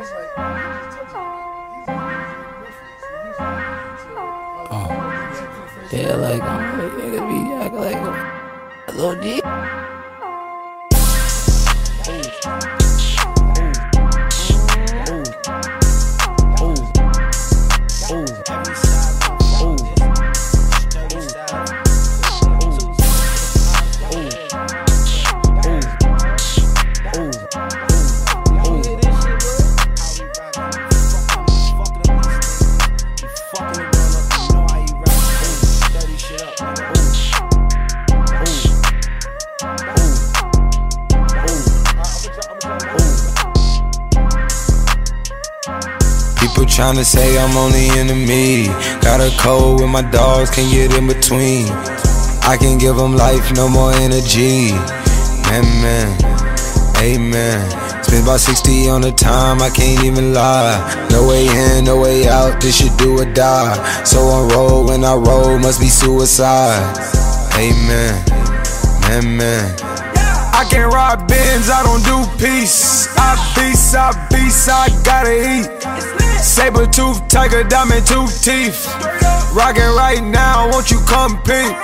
Oh. Yeah, like, I'm like, niggas be acting like a little dick. People tryna say I'm only media. Got a code with my dogs, can get in between. I can give them life, no more energy. Amen, amen. Spent about 60 on the time, I can't even lie. No way in, no way out, this shit do or die. So I roll, when I roll, must be suicide. Amen, man. I can't ride bins, I don't do peace. I beast, I beast, I gotta eat. Saber tooth, tiger, diamond tooth teeth. Rockin' right now, won't you come peep?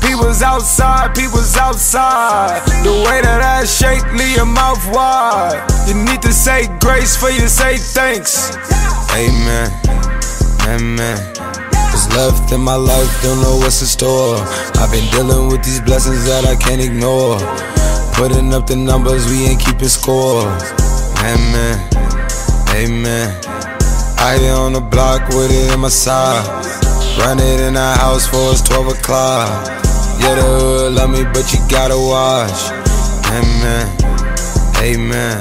People's outside, people's outside. The way that I shake, leave your mouth wide. You need to say grace for you say thanks. Amen, amen. What's left in my life, don't know what's in store. I've been dealing with these blessings that I can't ignore. Putting up the numbers, we ain't keeping score. Amen, amen. I on the block with it in my side. Run it in the house for it's 12 o'clock. Yeah, the hood love me, but you gotta watch. Amen, amen.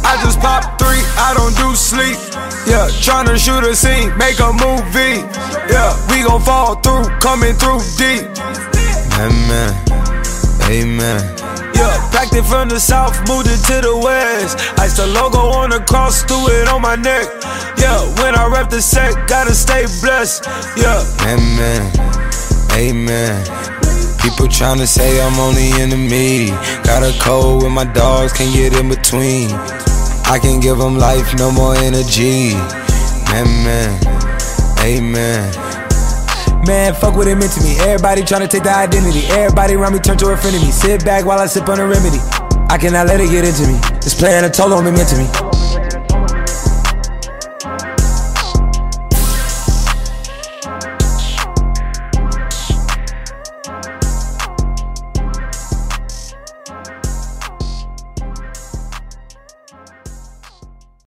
I just pop three, I don't do sleep. Yeah, tryna shoot a scene, make a movie. Yeah, we gon' fall through, coming through deep. Amen, amen. From the south, moved it to the west. Iced the logo on the cross, threw it on my neck. Yeah, when I rep the set, gotta stay blessed. Yeah, amen, amen. People tryna say I'm only media. Got a code with my dogs, can't get in between. I can give them life, no more energy. Amen, amen. Man, fuck what it meant to me. Everybody tryna take the identity. Everybody around me turn to a friend of me. Sit back while I sip on a remedy. I cannot let it get into me. This playing a toll on me mentally.